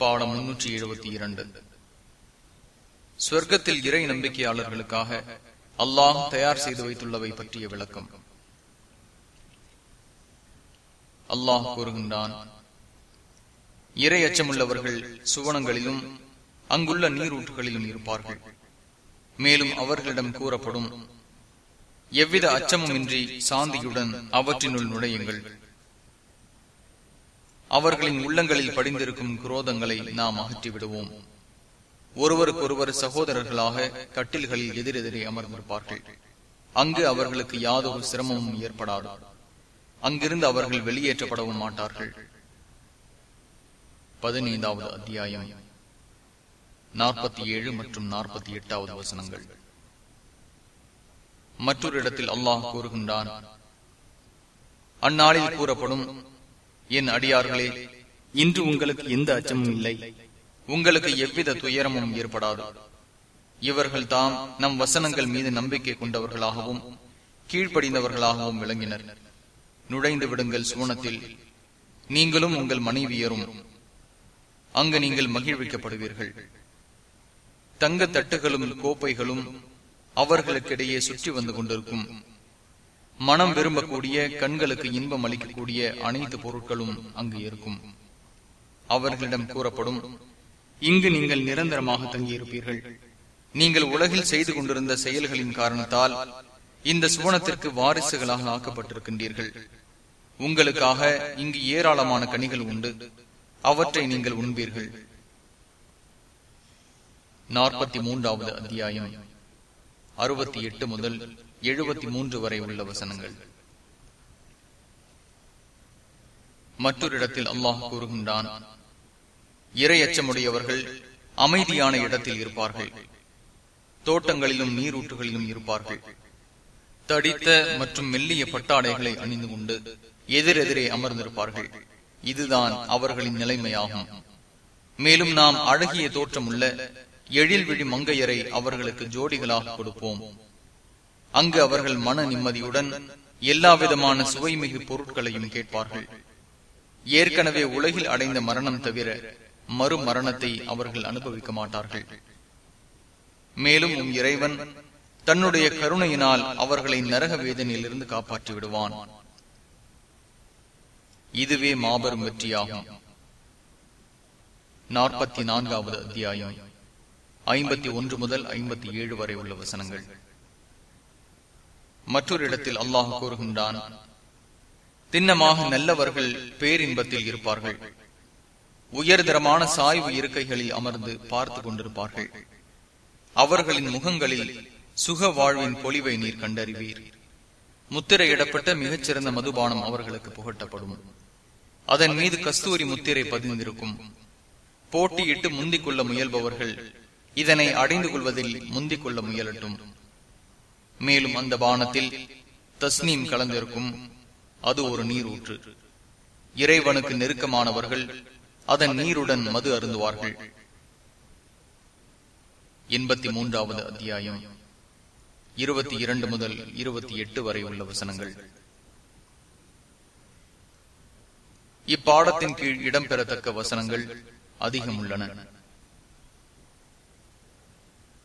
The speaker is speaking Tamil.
பாடம் முன்னூற்றி எழுபத்தி இரண்டு. சொர்க்கத்தில் இறை நம்பிக்கையாளர்களுக்காக அல்லாஹ் தயார் செய்து வைத்துள்ளவை பற்றிய விளக்கம். அல்லாஹ் கூறுகின்றான் இறை அச்சமுள்ளவர்கள் சுவனங்களிலும் அங்குள்ள நீரூற்றுகளிலும் இருப்பார்கள். மேலும் அவர்களிடம் கூறப்படும் எவ்வித அச்சமுமின்றி சாந்தியுடன் அவற்றினுள் நுழையுங்கள். அவர்களின் உள்ளங்களில் படிந்திருக்கும் குரோதங்களை நாம் அகற்றி விடுவோம் ஒருவருக்கொருவர் சகோதரர்களாக கட்டில்களில் எதிரெதிரே அமர்ந்திருப்பார்கள். அங்கு அவர்களுக்கு யாதொரு சிரமமும் ஏற்படாது. அங்கிருந்து அவர்கள் வெளியேற்றப்படவும் மாட்டார்கள். பதினைந்தாவது அத்தியாயம். நாற்பத்தி ஏழு மற்றும் நாற்பத்தி எட்டாவது வசனங்கள். மற்றொரு இடத்தில் அல்லாஹ் கூறுகின்றான் அந்நாளில் கூறப்படும் என் அடியார்களே இன்று உங்களுக்கு எந்த அச்சமும் இல்லை. உங்களுக்கு எவ்வித துயரமும் ஏற்படாது. இவர்கள் தாம் நம் வசனங்கள் மீது நம்பிக்கை கொண்டவர்களாகவும் கீழ்ப்படிந்தவர்களாகவும் விளங்கினர். நுழைந்து விடுங்கள் சூனத்தில். நீங்களும் உங்கள் மனைவியரும் அங்கு நீங்கள் மகிழ்விக்கப்படுவீர்கள். தங்க தட்டுகளும் கோப்பைகளும் அவர்களுக்கிடையே சுற்றி வந்து கொண்டிருக்கும். மனம் விரும்பக்கூடிய கண்களுக்கு இன்பம் அளிக்கக்கூடிய அனைத்து பொருட்களும் அங்கு இருக்கும். அவர்களிடம் கூறப்படும் இங்கு நீங்கள் நிரந்தரமாக தங்கியிருப்பீர்கள். நீங்கள் உலகில் செய்து கொண்டிருந்த செயல்களின் காரணத்தால் இந்த சுவனத்திற்கு வாரிசுகளாக ஆக்கப்பட்டிருக்கின்றீர்கள். உங்களுக்காக இங்கு ஏராளமான கனிகள் உண்டு. அவற்றை நீங்கள் உண்பீர்கள். நாற்பத்தி மூன்றாவது அத்தியாயம் அறுபத்தி எட்டு முதல் எழுபத்தி மூன்று வரை உள்ள வசனங்கள். மற்றொரு இடத்தில் அல்லாஹ் கூறுகின்றான் இறை அச்சமுடையவர்கள் அமைதியான இடத்தில் இருப்பார்கள். தோட்டங்களிலும் நீரூற்றுகளிலும் இருப்பார்கள். தடித்த மற்றும் மெல்லிய பட்டாடைகளை அணிந்து கொண்டு எதிரெதிரே அமர்ந்திருப்பார்கள். இதுதான் அவர்களின் நிலைமையாகும். மேலும் நாம் அழகிய தோற்றமுள்ள எழில் விழி மங்கையரை அவர்களுக்கு ஜோடிகளாக கொடுப்போம். அங்கு அவர்கள் மன நிம்மதியுடன் எல்லா விதமான சுவைமிகு பொருட்களையும் கேட்பார்கள். ஏற்கனவே உலகில் அடைந்த மரணம் தவிர மறு மரணத்தை அவர்கள் அனுபவிக்க மாட்டார்கள். மேலும் உம் இறைவன் தன்னுடைய கருணையினால் அவர்களை நரக வேதனையிலிருந்து காப்பாற்றி விடுவான். இதுவே மாபெரும் வெற்றியாகும். நாற்பத்தி நான்காவது அத்தியாயம். ஐம்பத்தி ஒன்று முதல் ஐம்பத்தி ஏழு வரை உள்ள வசனங்கள். மற்றொரு இடத்தில் அல்லாஹ் கூறுகின்றான் திண்ணமாக நல்லவர்கள் பேரின்பத்தில் இருப்பார்கள். உயர்தரமான சாய்வு இருக்கைகளில் அமர்ந்து பார்த்து கொண்டிருப்பார்கள். அவர்களின் முகங்களில் சுக வாழ்வின் பொலிவை நீர் கண்டறிவீர். முத்திரையிடப்பட்ட மிகச்சிறந்த மதுபானம் அவர்களுக்கு புகட்டப்படும். அதன் மீது கஸ்தூரி முத்திரை பதிந்திருக்கும். போட்டியிட்டு முந்திக் கொள்ள முயல்பவர்கள் இதனை அடைந்து கொள்வதில் முந்திக் கொள்ள முயலட்டும். மேலும் அந்த பானத்தில் தஸ்னீம் கலந்திருக்கும். அது ஒரு நீரூற்று. இறைவனுக்கு நெருக்கமானவர்கள் அதன் நீருடன் மது அருந்துவார்கள். எண்பத்தி மூன்றாவது அத்தியாயம். இருபத்தி இரண்டு முதல் இருபத்தி எட்டு வரை உள்ள வசனங்கள். இப்பாடத்தின் கீழ் இடம்பெறத்தக்க வசனங்கள் அதிகம் உள்ளன.